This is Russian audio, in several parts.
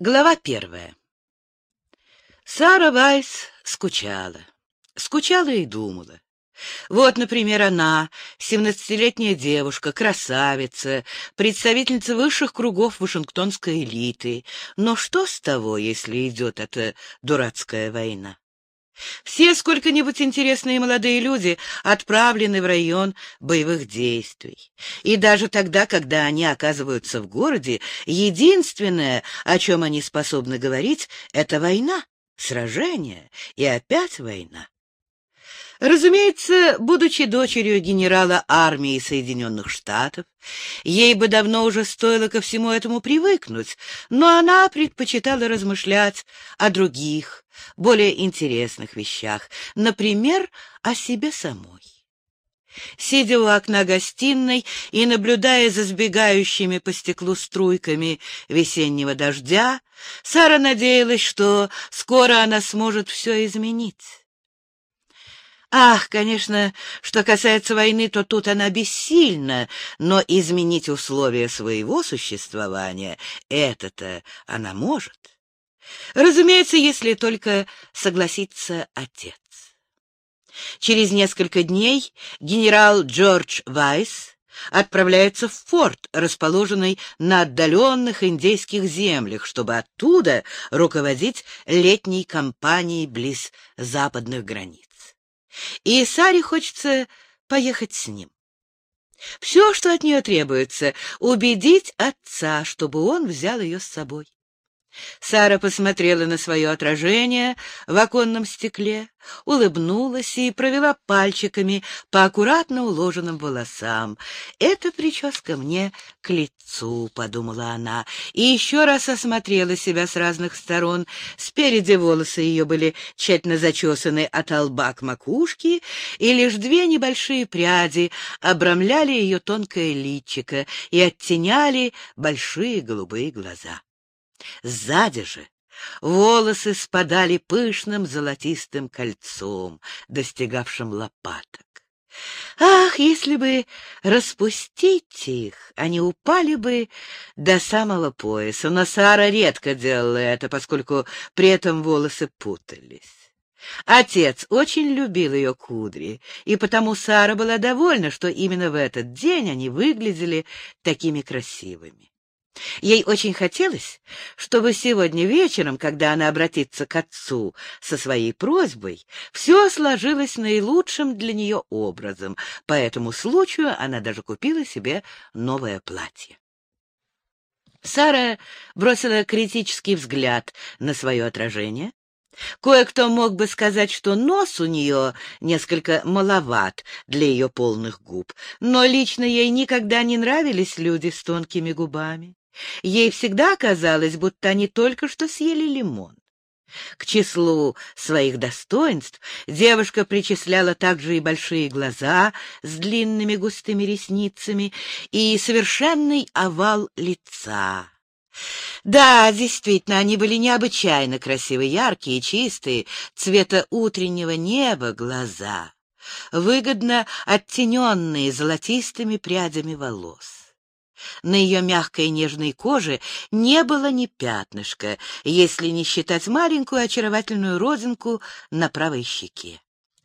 Глава первая. Сара Вайс скучала. Скучала и думала. Вот, например, она, семнадцатилетняя девушка, красавица, представительница высших кругов вашингтонской элиты. Но что с того, если идет эта дурацкая война? Все сколько-нибудь интересные молодые люди отправлены в район боевых действий. И даже тогда, когда они оказываются в городе, единственное, о чем они способны говорить, — это война, сражение и опять война. Разумеется, будучи дочерью генерала армии Соединенных Штатов, ей бы давно уже стоило ко всему этому привыкнуть, но она предпочитала размышлять о других, более интересных вещах, например, о себе самой. Сидя у окна гостиной и наблюдая за сбегающими по стеклу струйками весеннего дождя, Сара надеялась, что скоро она сможет все изменить. Ах, конечно, что касается войны, то тут она бессильна, но изменить условия своего существования — это-то она может. Разумеется, если только согласится отец. Через несколько дней генерал Джордж Вайс отправляется в форт, расположенный на отдаленных индейских землях, чтобы оттуда руководить летней кампанией близ западных границ. И Саре хочется поехать с ним. Все, что от нее требуется, убедить отца, чтобы он взял ее с собой. Сара посмотрела на свое отражение в оконном стекле, улыбнулась и провела пальчиками по аккуратно уложенным волосам. «Эта прическа мне к лицу», — подумала она, и еще раз осмотрела себя с разных сторон. Спереди волосы ее были тщательно зачесаны от лба к макушке, и лишь две небольшие пряди обрамляли ее тонкое личико и оттеняли большие голубые глаза. Сзади же волосы спадали пышным золотистым кольцом, достигавшим лопаток. Ах, если бы распустить их, они упали бы до самого пояса, но Сара редко делала это, поскольку при этом волосы путались. Отец очень любил ее кудри, и потому Сара была довольна, что именно в этот день они выглядели такими красивыми. Ей очень хотелось, чтобы сегодня вечером, когда она обратится к отцу со своей просьбой, все сложилось наилучшим для нее образом. По этому случаю она даже купила себе новое платье. Сара бросила критический взгляд на свое отражение. Кое-кто мог бы сказать, что нос у нее несколько маловат для ее полных губ, но лично ей никогда не нравились люди с тонкими губами. Ей всегда казалось, будто они только что съели лимон. К числу своих достоинств девушка причисляла также и большие глаза с длинными густыми ресницами и совершенный овал лица. Да, действительно, они были необычайно красивые, яркие, чистые, цвета утреннего неба глаза, выгодно оттененные золотистыми прядями волос. На ее мягкой нежной коже не было ни пятнышка, если не считать маленькую очаровательную родинку на правой щеке.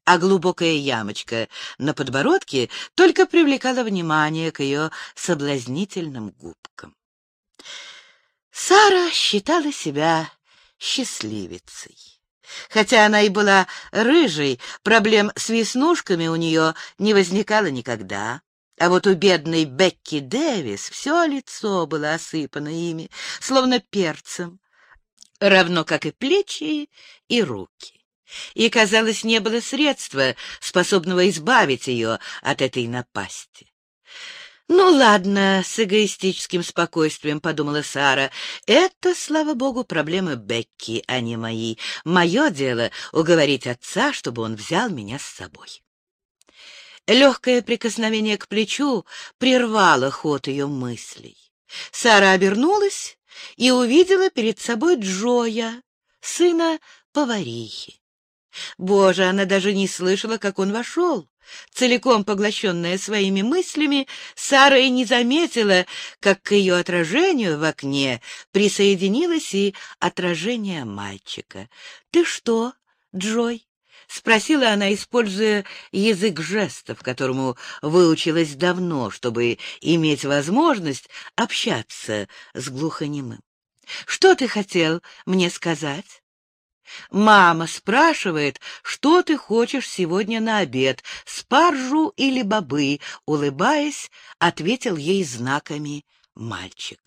А глубокая ямочка на подбородке только привлекала внимание к ее соблазнительным губкам. Сара считала себя счастливицей. Хотя она и была рыжей, проблем с веснушками у нее не возникало никогда. А вот у бедной Бекки Дэвис все лицо было осыпано ими, словно перцем, равно как и плечи и руки. И, казалось, не было средства, способного избавить ее от этой напасти. «Ну ладно», — с эгоистическим спокойствием подумала Сара, — «это, слава богу, проблемы Бекки, а не мои. Мое дело — уговорить отца, чтобы он взял меня с собой». Легкое прикосновение к плечу прервало ход ее мыслей. Сара обернулась и увидела перед собой Джоя, сына поварихи. Боже, она даже не слышала, как он вошел. Целиком поглощенная своими мыслями, Сара и не заметила, как к ее отражению в окне присоединилось и отражение мальчика. — Ты что, Джой? — спросила она, используя язык жестов, которому выучилась давно, чтобы иметь возможность общаться с глухонемым. — Что ты хотел мне сказать? Мама спрашивает, что ты хочешь сегодня на обед, спаржу или бобы, улыбаясь, ответил ей знаками мальчик.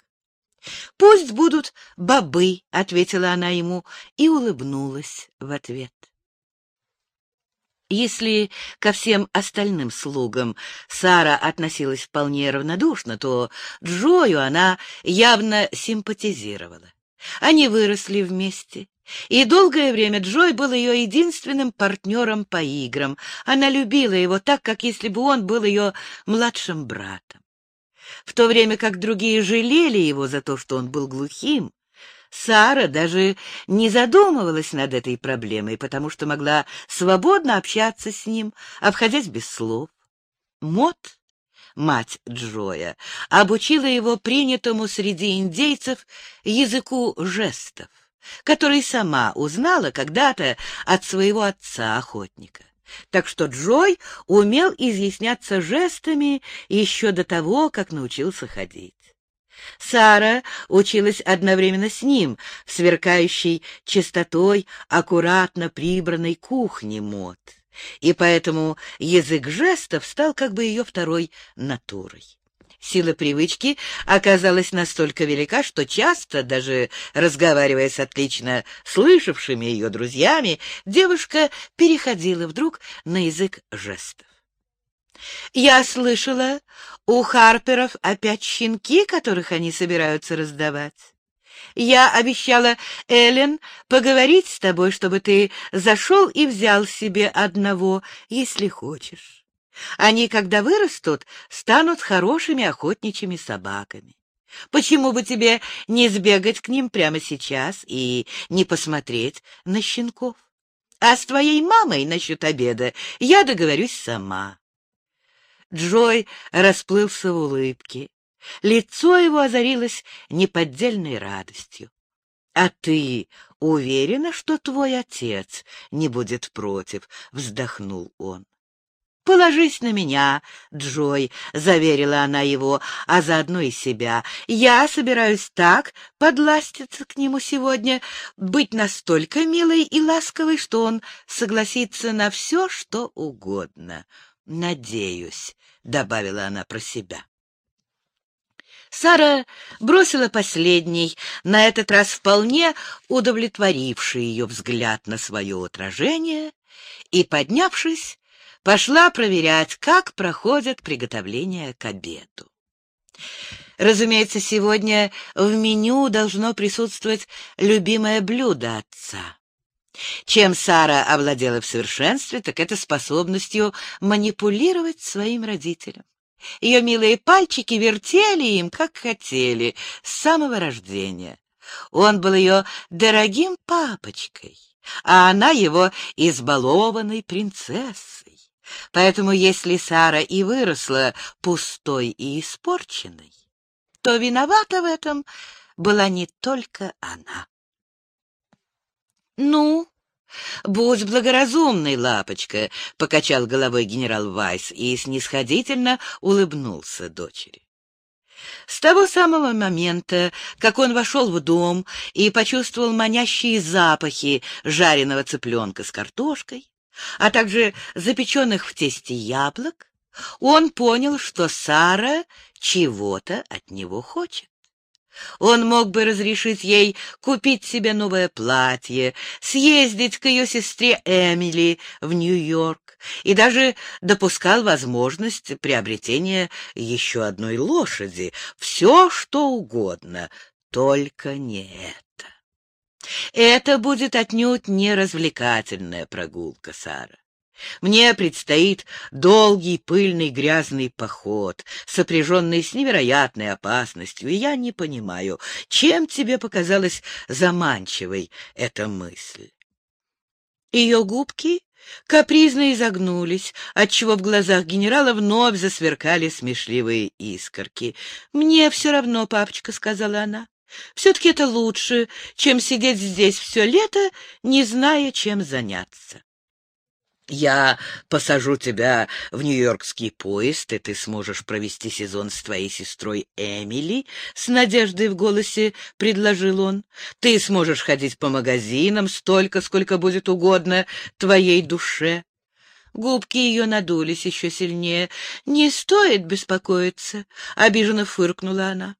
Пусть будут бобы, ответила она ему и улыбнулась в ответ. Если ко всем остальным слугам Сара относилась вполне равнодушно, то Джою она явно симпатизировала. Они выросли вместе, и долгое время Джой был ее единственным партнером по играм. Она любила его так, как если бы он был ее младшим братом. В то время как другие жалели его за то, что он был глухим, Сара даже не задумывалась над этой проблемой, потому что могла свободно общаться с ним, обходясь без слов. Мот, мать Джоя, обучила его принятому среди индейцев языку жестов который сама узнала когда-то от своего отца-охотника. Так что Джой умел изъясняться жестами еще до того, как научился ходить. Сара училась одновременно с ним в сверкающей чистотой аккуратно прибранной кухне мод, и поэтому язык жестов стал как бы ее второй натурой. Сила привычки оказалась настолько велика, что часто, даже разговаривая с отлично слышавшими ее друзьями, девушка переходила вдруг на язык жестов. «Я слышала, у Харперов опять щенки, которых они собираются раздавать. Я обещала Эллен поговорить с тобой, чтобы ты зашел и взял себе одного, если хочешь». Они, когда вырастут, станут хорошими охотничьими собаками. Почему бы тебе не сбегать к ним прямо сейчас и не посмотреть на щенков? А с твоей мамой насчет обеда я договорюсь сама. Джой расплылся в улыбке. Лицо его озарилось неподдельной радостью. — А ты уверена, что твой отец не будет против? — вздохнул он. «Положись на меня, Джой», — заверила она его, а заодно и себя. «Я собираюсь так подластиться к нему сегодня, быть настолько милой и ласковой, что он согласится на все, что угодно. Надеюсь», — добавила она про себя. Сара бросила последний, на этот раз вполне удовлетворивший ее взгляд на свое отражение, и, поднявшись, пошла проверять, как проходят приготовления к обеду. Разумеется, сегодня в меню должно присутствовать любимое блюдо отца. Чем Сара овладела в совершенстве, так это способностью манипулировать своим родителям. Ее милые пальчики вертели им, как хотели, с самого рождения. Он был ее дорогим папочкой, а она его избалованной принцессой. Поэтому если Сара и выросла пустой и испорченной, то виновата в этом была не только она. «Ну, будь благоразумной, лапочка», — покачал головой генерал Вайс и снисходительно улыбнулся дочери. С того самого момента, как он вошел в дом и почувствовал манящие запахи жареного цыпленка с картошкой, а также запеченных в тесте яблок, он понял, что Сара чего-то от него хочет. Он мог бы разрешить ей купить себе новое платье, съездить к ее сестре Эмили в Нью-Йорк и даже допускал возможность приобретения еще одной лошади. Все, что угодно, только не это. Это будет отнюдь не развлекательная прогулка, Сара. Мне предстоит долгий, пыльный, грязный поход, сопряженный с невероятной опасностью, и я не понимаю, чем тебе показалась заманчивой эта мысль. Ее губки капризно изогнулись, отчего в глазах генерала вновь засверкали смешливые искорки. «Мне все равно, папочка», — сказала она. «Все-таки это лучше, чем сидеть здесь все лето, не зная, чем заняться». Я посажу тебя в Нью-Йоркский поезд, и ты сможешь провести сезон с твоей сестрой Эмили, — с надеждой в голосе предложил он. Ты сможешь ходить по магазинам столько, сколько будет угодно твоей душе. Губки ее надулись еще сильнее. «Не стоит беспокоиться», — обиженно фыркнула она.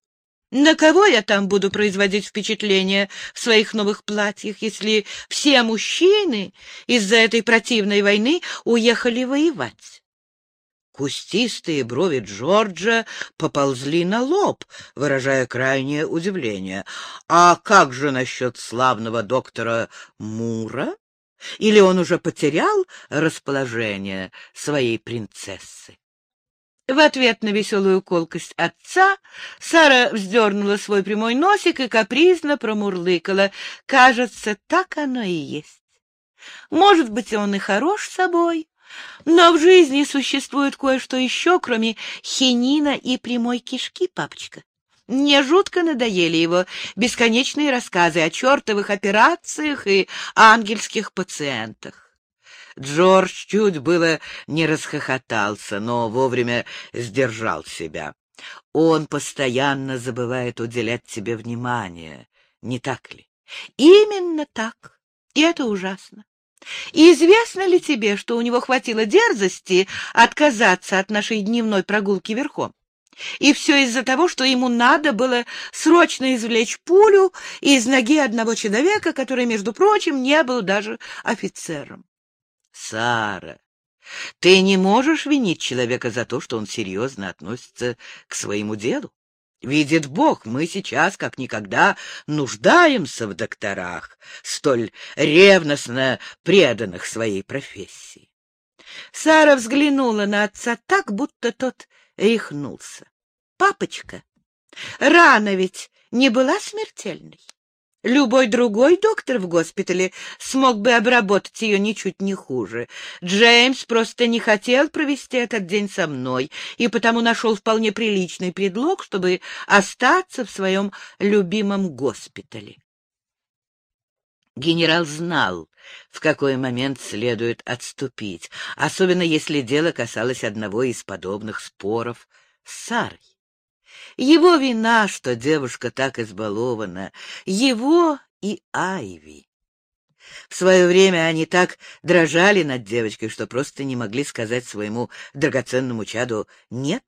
На кого я там буду производить впечатление в своих новых платьях, если все мужчины из-за этой противной войны уехали воевать? Кустистые брови Джорджа поползли на лоб, выражая крайнее удивление. А как же насчет славного доктора Мура? Или он уже потерял расположение своей принцессы? В ответ на веселую колкость отца Сара вздернула свой прямой носик и капризно промурлыкала. Кажется, так оно и есть. Может быть, он и хорош собой, но в жизни существует кое-что еще, кроме хинина и прямой кишки, папочка. Мне жутко надоели его бесконечные рассказы о чертовых операциях и ангельских пациентах. Джордж чуть было не расхохотался, но вовремя сдержал себя. Он постоянно забывает уделять тебе внимание, не так ли? Именно так. И это ужасно. И известно ли тебе, что у него хватило дерзости отказаться от нашей дневной прогулки верхом? И все из-за того, что ему надо было срочно извлечь пулю из ноги одного человека, который, между прочим, не был даже офицером. Сара, ты не можешь винить человека за то, что он серьезно относится к своему делу. Видит Бог, мы сейчас, как никогда, нуждаемся в докторах, столь ревностно преданных своей профессии. Сара взглянула на отца так, будто тот рехнулся. — Папочка, рана ведь не была смертельной? Любой другой доктор в госпитале смог бы обработать ее ничуть не хуже. Джеймс просто не хотел провести этот день со мной, и потому нашел вполне приличный предлог, чтобы остаться в своем любимом госпитале. Генерал знал, в какой момент следует отступить, особенно если дело касалось одного из подобных споров с Сарой. Его вина, что девушка так избалована, его и Айви. В свое время они так дрожали над девочкой, что просто не могли сказать своему драгоценному чаду «нет».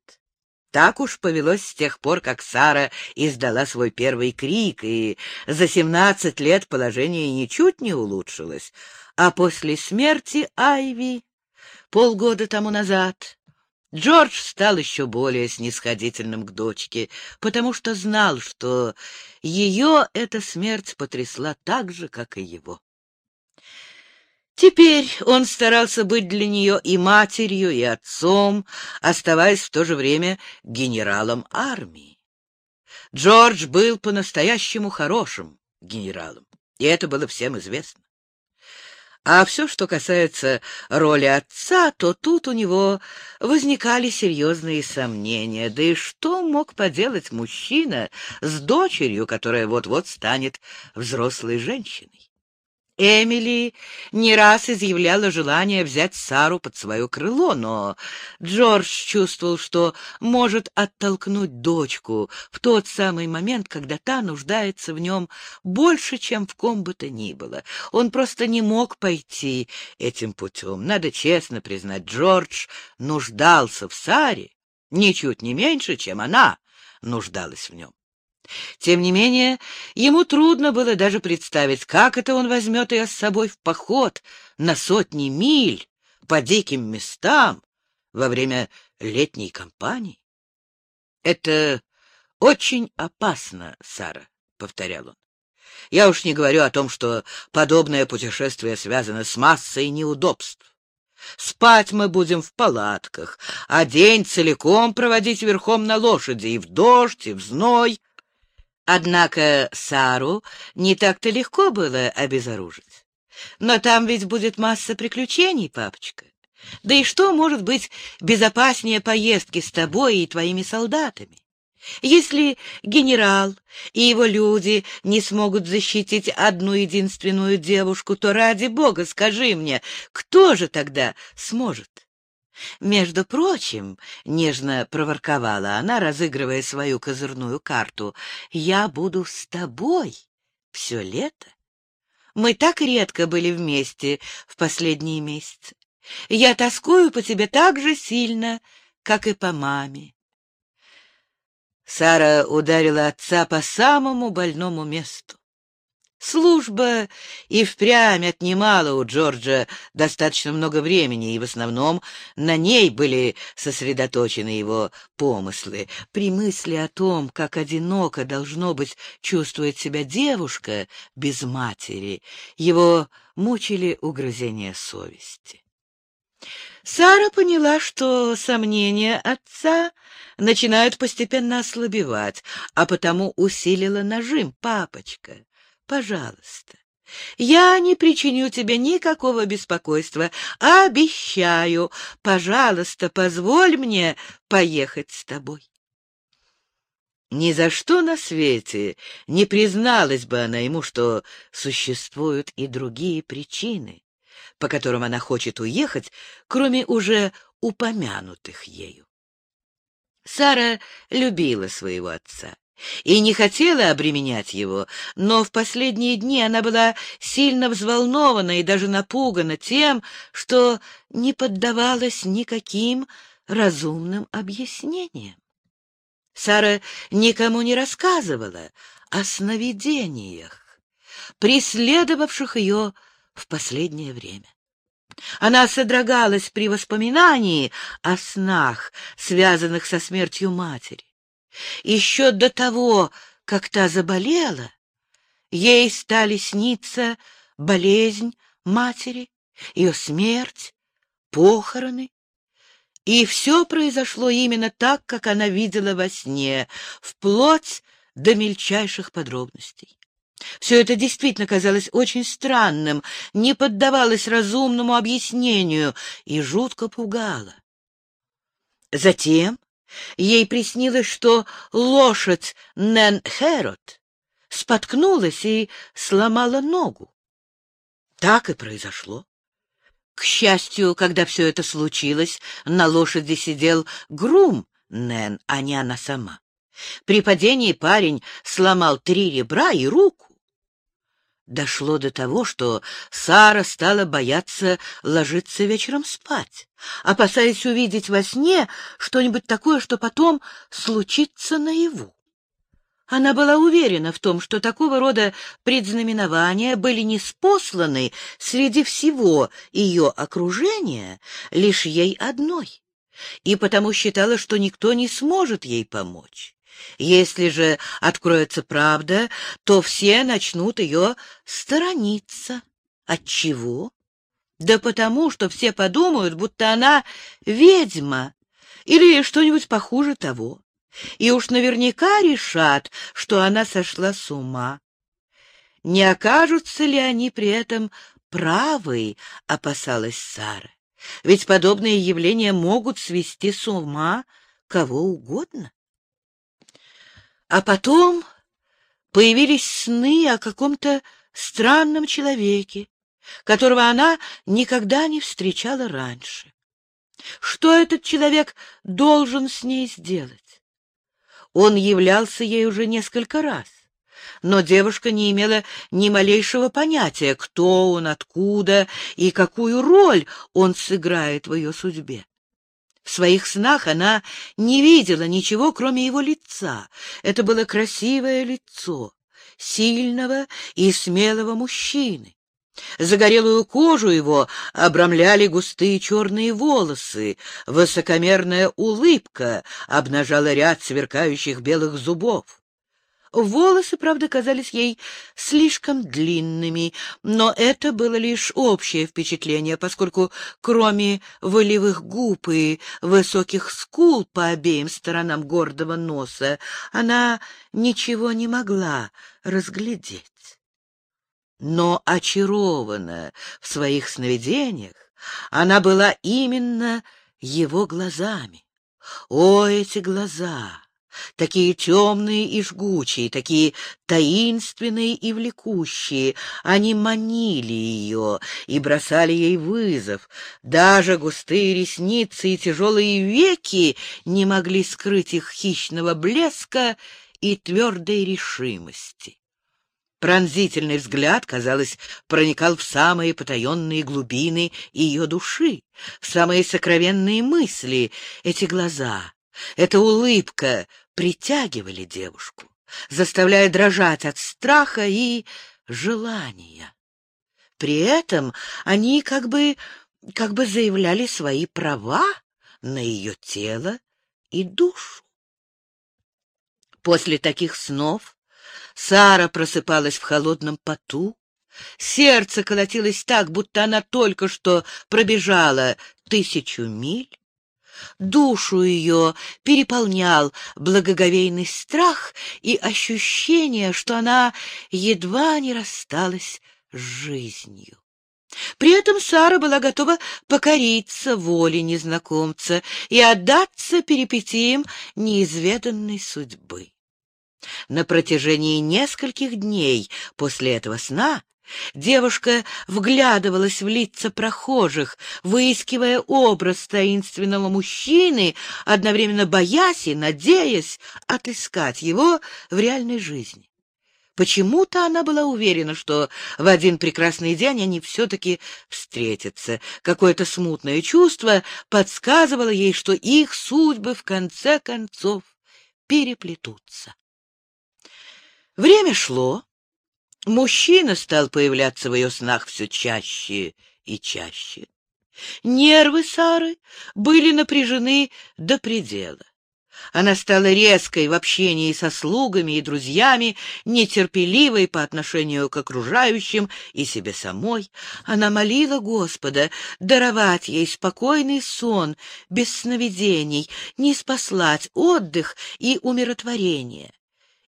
Так уж повелось с тех пор, как Сара издала свой первый крик, и за семнадцать лет положение ничуть не улучшилось. А после смерти Айви полгода тому назад Джордж стал еще более снисходительным к дочке, потому что знал, что ее эта смерть потрясла так же, как и его. Теперь он старался быть для нее и матерью, и отцом, оставаясь в то же время генералом армии. Джордж был по-настоящему хорошим генералом, и это было всем известно. А все, что касается роли отца, то тут у него возникали серьезные сомнения. Да и что мог поделать мужчина с дочерью, которая вот-вот станет взрослой женщиной? Эмили не раз изъявляла желание взять Сару под свое крыло, но Джордж чувствовал, что может оттолкнуть дочку в тот самый момент, когда та нуждается в нем больше, чем в ком бы то ни было. Он просто не мог пойти этим путем. Надо честно признать, Джордж нуждался в Саре ничуть не меньше, чем она нуждалась в нем. Тем не менее, ему трудно было даже представить, как это он возьмет ее с собой в поход на сотни миль по диким местам во время летней кампании. — Это очень опасно, Сара, — повторял он. Я уж не говорю о том, что подобное путешествие связано с массой неудобств. Спать мы будем в палатках, а день целиком проводить верхом на лошади и в дождь, и в зной. Однако Сару не так-то легко было обезоружить. Но там ведь будет масса приключений, папочка. Да и что может быть безопаснее поездки с тобой и твоими солдатами? Если генерал и его люди не смогут защитить одну единственную девушку, то ради бога скажи мне, кто же тогда сможет? Между прочим, — нежно проворковала она, разыгрывая свою козырную карту, — я буду с тобой все лето. Мы так редко были вместе в последние месяцы. Я тоскую по тебе так же сильно, как и по маме. Сара ударила отца по самому больному месту. Служба и впрямь отнимала у Джорджа достаточно много времени, и в основном на ней были сосредоточены его помыслы. При мысли о том, как одиноко должно быть чувствовать себя девушка без матери, его мучили угрызения совести. Сара поняла, что сомнения отца начинают постепенно ослабевать, а потому усилила нажим. «Папочка, пожалуйста, я не причиню тебе никакого беспокойства. Обещаю, пожалуйста, позволь мне поехать с тобой». Ни за что на свете не призналась бы она ему, что существуют и другие причины по которым она хочет уехать, кроме уже упомянутых ею. Сара любила своего отца и не хотела обременять его, но в последние дни она была сильно взволнована и даже напугана тем, что не поддавалась никаким разумным объяснениям. Сара никому не рассказывала о сновидениях, преследовавших ее в последнее время. Она содрогалась при воспоминании о снах, связанных со смертью матери. Еще до того, как та заболела, ей стали сниться болезнь матери, ее смерть, похороны. И все произошло именно так, как она видела во сне, вплоть до мельчайших подробностей. Все это действительно казалось очень странным, не поддавалось разумному объяснению и жутко пугало. Затем ей приснилось, что лошадь Нэн Хэрот споткнулась и сломала ногу. Так и произошло. К счастью, когда все это случилось, на лошади сидел грум Нэн, а не она сама. При падении парень сломал три ребра и руку. Дошло до того, что Сара стала бояться ложиться вечером спать, опасаясь увидеть во сне что-нибудь такое, что потом случится наяву. Она была уверена в том, что такого рода предзнаменования были неспосланы среди всего ее окружения лишь ей одной, и потому считала, что никто не сможет ей помочь. Если же откроется правда, то все начнут ее сторониться. Отчего? Да потому, что все подумают, будто она ведьма или что-нибудь похуже того. И уж наверняка решат, что она сошла с ума. Не окажутся ли они при этом правы, опасалась Сара. Ведь подобные явления могут свести с ума кого угодно. А потом появились сны о каком-то странном человеке, которого она никогда не встречала раньше. Что этот человек должен с ней сделать? Он являлся ей уже несколько раз, но девушка не имела ни малейшего понятия, кто он, откуда и какую роль он сыграет в ее судьбе. В своих снах она не видела ничего, кроме его лица. Это было красивое лицо сильного и смелого мужчины. Загорелую кожу его обрамляли густые черные волосы, высокомерная улыбка обнажала ряд сверкающих белых зубов. Волосы, правда, казались ей слишком длинными, но это было лишь общее впечатление, поскольку кроме волевых губ и высоких скул по обеим сторонам гордого носа она ничего не могла разглядеть. Но очарована в своих сновидениях она была именно его глазами. О, эти глаза! Такие темные и жгучие, такие таинственные и влекущие. Они манили ее и бросали ей вызов. Даже густые ресницы и тяжелые веки не могли скрыть их хищного блеска и твердой решимости. Пронзительный взгляд, казалось, проникал в самые потаенные глубины ее души, в самые сокровенные мысли. Эти глаза, эта улыбка притягивали девушку, заставляя дрожать от страха и желания. При этом они как бы, как бы заявляли свои права на ее тело и душу. После таких снов Сара просыпалась в холодном поту, сердце колотилось так, будто она только что пробежала тысячу миль, Душу ее переполнял благоговейный страх и ощущение, что она едва не рассталась с жизнью. При этом Сара была готова покориться воле незнакомца и отдаться перипетиям неизведанной судьбы. На протяжении нескольких дней после этого сна Девушка вглядывалась в лица прохожих, выискивая образ таинственного мужчины, одновременно боясь и надеясь отыскать его в реальной жизни. Почему-то она была уверена, что в один прекрасный день они все-таки встретятся. Какое-то смутное чувство подсказывало ей, что их судьбы в конце концов переплетутся. Время шло, Мужчина стал появляться в ее снах все чаще и чаще. Нервы Сары были напряжены до предела. Она стала резкой в общении со слугами и друзьями, нетерпеливой по отношению к окружающим и себе самой. Она молила Господа даровать ей спокойный сон, без сновидений, не спаслать отдых и умиротворение.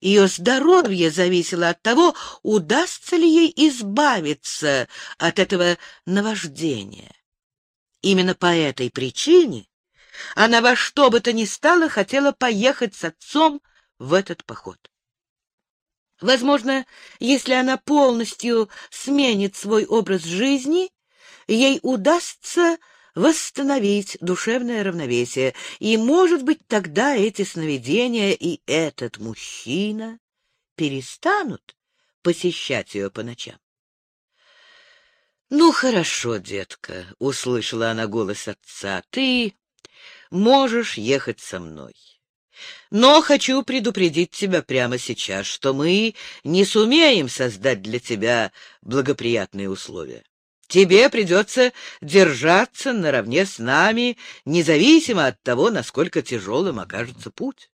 Ее здоровье зависело от того, удастся ли ей избавиться от этого наваждения. Именно по этой причине она во что бы то ни стало хотела поехать с отцом в этот поход. Возможно, если она полностью сменит свой образ жизни, ей удастся восстановить душевное равновесие, и, может быть, тогда эти сновидения и этот мужчина перестанут посещать ее по ночам. «Ну, хорошо, детка», — услышала она голос отца, — «ты можешь ехать со мной. Но хочу предупредить тебя прямо сейчас, что мы не сумеем создать для тебя благоприятные условия. Тебе придется держаться наравне с нами, независимо от того, насколько тяжелым окажется путь.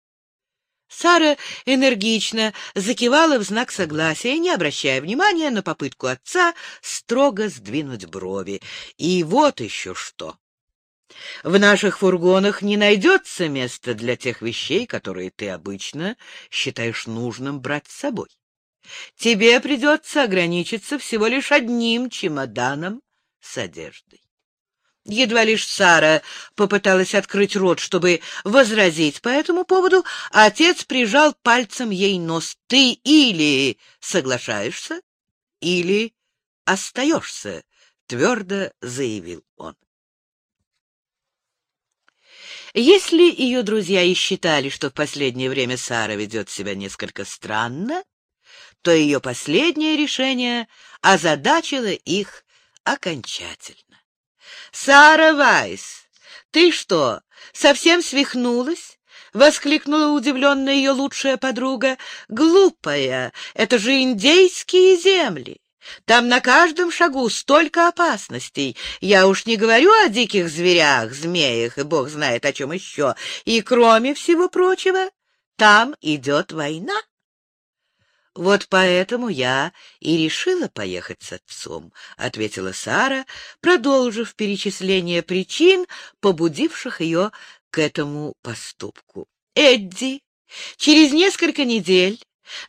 Сара энергично закивала в знак согласия, не обращая внимания на попытку отца строго сдвинуть брови. И вот еще что. В наших фургонах не найдется места для тех вещей, которые ты обычно считаешь нужным брать с собой. Тебе придется ограничиться всего лишь одним чемоданом с одеждой. Едва лишь Сара попыталась открыть рот, чтобы возразить по этому поводу, отец прижал пальцем ей нос. «Ты или соглашаешься, или остаешься», — твердо заявил он. Если ее друзья и считали, что в последнее время Сара ведет себя несколько странно, то ее последнее решение озадачило их окончательно. «Сара Вайс, ты что, совсем свихнулась?» — воскликнула удивленная ее лучшая подруга. «Глупая, это же индейские земли. Там на каждом шагу столько опасностей. Я уж не говорю о диких зверях, змеях и бог знает о чем еще. И кроме всего прочего, там идет война. «Вот поэтому я и решила поехать с отцом», — ответила Сара, продолжив перечисление причин, побудивших ее к этому поступку. «Эдди через несколько недель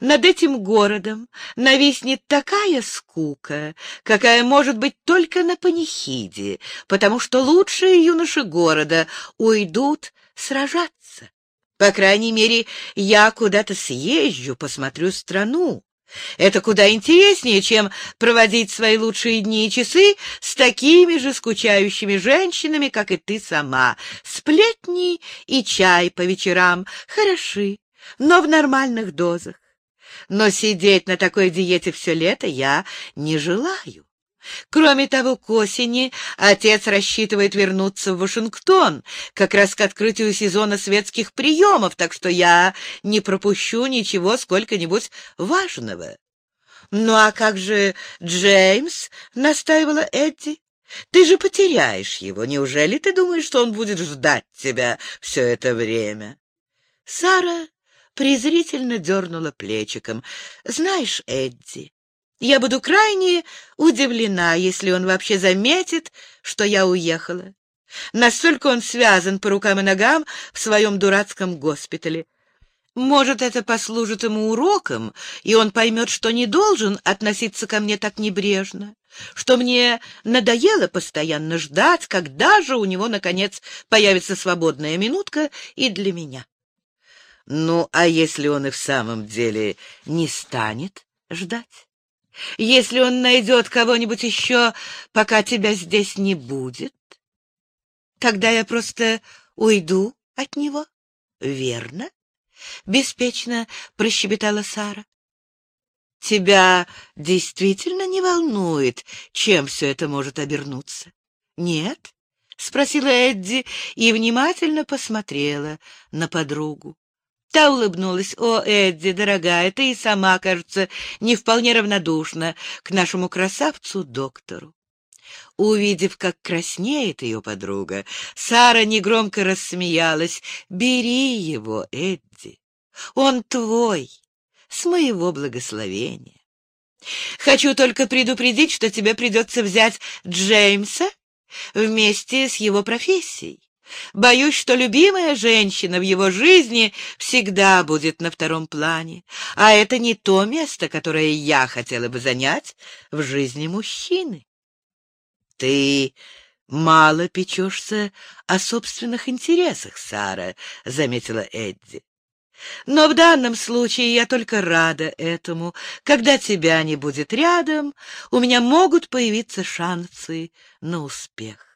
Над этим городом нависнет такая скука, какая может быть только на панихиде, потому что лучшие юноши города уйдут сражаться. По крайней мере, я куда-то съезжу, посмотрю страну. Это куда интереснее, чем проводить свои лучшие дни и часы с такими же скучающими женщинами, как и ты сама. Сплетни и чай по вечерам хороши, но в нормальных дозах. Но сидеть на такой диете все лето я не желаю. Кроме того, к осени отец рассчитывает вернуться в Вашингтон, как раз к открытию сезона светских приемов, так что я не пропущу ничего сколько-нибудь важного. «Ну а как же Джеймс?» — настаивала Эдди. «Ты же потеряешь его. Неужели ты думаешь, что он будет ждать тебя все это время?» Сара презрительно дернула плечиком. «Знаешь, Эдди, я буду крайне удивлена, если он вообще заметит, что я уехала. Настолько он связан по рукам и ногам в своем дурацком госпитале. Может, это послужит ему уроком, и он поймет, что не должен относиться ко мне так небрежно, что мне надоело постоянно ждать, когда же у него, наконец, появится свободная минутка и для меня. Ну, а если он и в самом деле не станет ждать? Если он найдет кого-нибудь еще, пока тебя здесь не будет, тогда я просто уйду от него, верно? Беспечно прощебетала Сара. Тебя действительно не волнует, чем все это может обернуться? Нет? — спросила Эдди и внимательно посмотрела на подругу. Та улыбнулась. «О, Эдди, дорогая, ты и сама, кажется, не вполне равнодушна к нашему красавцу-доктору». Увидев, как краснеет ее подруга, Сара негромко рассмеялась. «Бери его, Эдди, он твой, с моего благословения. Хочу только предупредить, что тебе придется взять Джеймса вместе с его профессией. Боюсь, что любимая женщина в его жизни всегда будет на втором плане, а это не то место, которое я хотела бы занять в жизни мужчины. Ты мало печешься о собственных интересах, Сара, — заметила Эдди. Но в данном случае я только рада этому. Когда тебя не будет рядом, у меня могут появиться шансы на успех.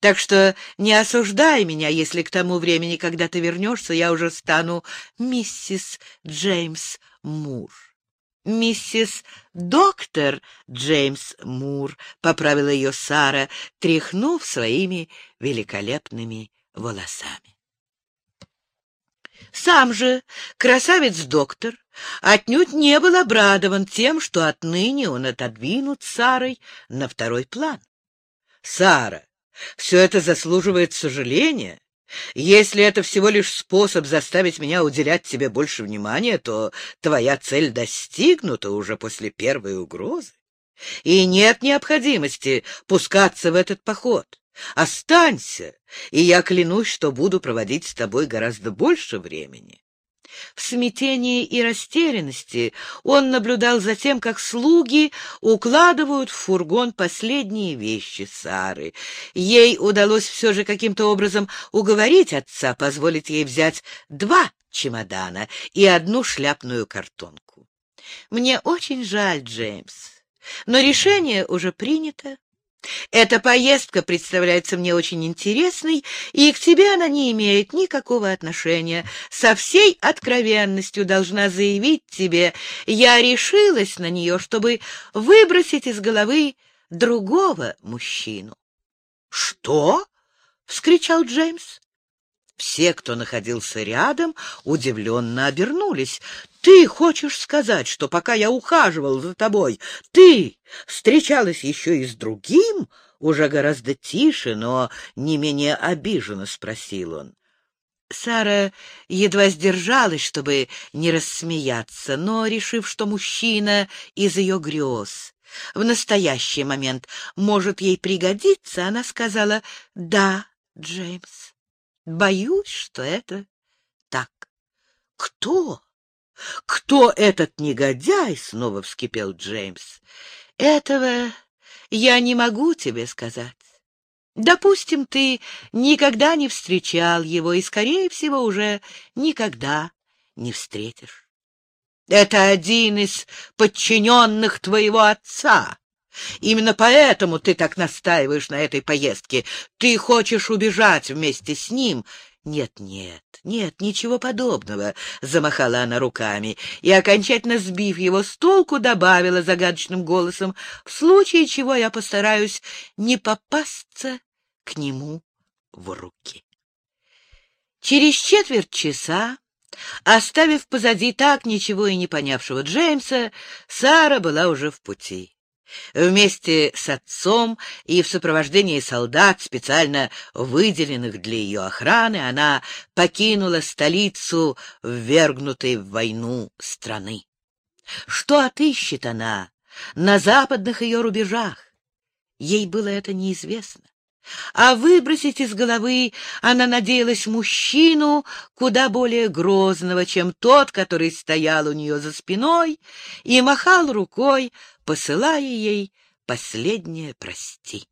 Так что не осуждай меня, если к тому времени, когда ты вернешься, я уже стану миссис Джеймс Мур. «Миссис доктор Джеймс Мур», — поправила ее Сара, тряхнув своими великолепными волосами. Сам же красавец-доктор отнюдь не был обрадован тем, что отныне он отодвинут Сарой на второй план. «Сара, все это заслуживает сожаления. Если это всего лишь способ заставить меня уделять тебе больше внимания, то твоя цель достигнута уже после первой угрозы. И нет необходимости пускаться в этот поход. Останься, и я клянусь, что буду проводить с тобой гораздо больше времени. В смятении и растерянности он наблюдал за тем, как слуги укладывают в фургон последние вещи Сары. Ей удалось все же каким-то образом уговорить отца позволить ей взять два чемодана и одну шляпную картонку. «Мне очень жаль, Джеймс, но решение уже принято. Эта поездка представляется мне очень интересной, и к тебе она не имеет никакого отношения. Со всей откровенностью должна заявить тебе, я решилась на нее, чтобы выбросить из головы другого мужчину. — Что? — вскричал Джеймс. Все, кто находился рядом, удивленно обернулись. «Ты хочешь сказать, что пока я ухаживал за тобой, ты встречалась еще и с другим?» Уже гораздо тише, но не менее обиженно спросил он. Сара едва сдержалась, чтобы не рассмеяться, но, решив, что мужчина из ее грез в настоящий момент может ей пригодиться, она сказала «Да, Джеймс». Боюсь, что это так. Кто? Кто этот негодяй? — снова вскипел Джеймс. — Этого я не могу тебе сказать. Допустим, ты никогда не встречал его и, скорее всего, уже никогда не встретишь. Это один из подчиненных твоего отца. Именно поэтому ты так настаиваешь на этой поездке. Ты хочешь убежать вместе с ним. Нет, нет, нет, ничего подобного, — замахала она руками и, окончательно сбив его с толку, добавила загадочным голосом, в случае чего я постараюсь не попасться к нему в руки. Через четверть часа Оставив позади так ничего и не понявшего Джеймса, Сара была уже в пути. Вместе с отцом и в сопровождении солдат, специально выделенных для ее охраны, она покинула столицу, ввергнутой в войну страны. Что отыщет она на западных ее рубежах? Ей было это неизвестно. А выбросить из головы она надеялась мужчину куда более грозного, чем тот, который стоял у нее за спиной и махал рукой, посылая ей последнее «прости».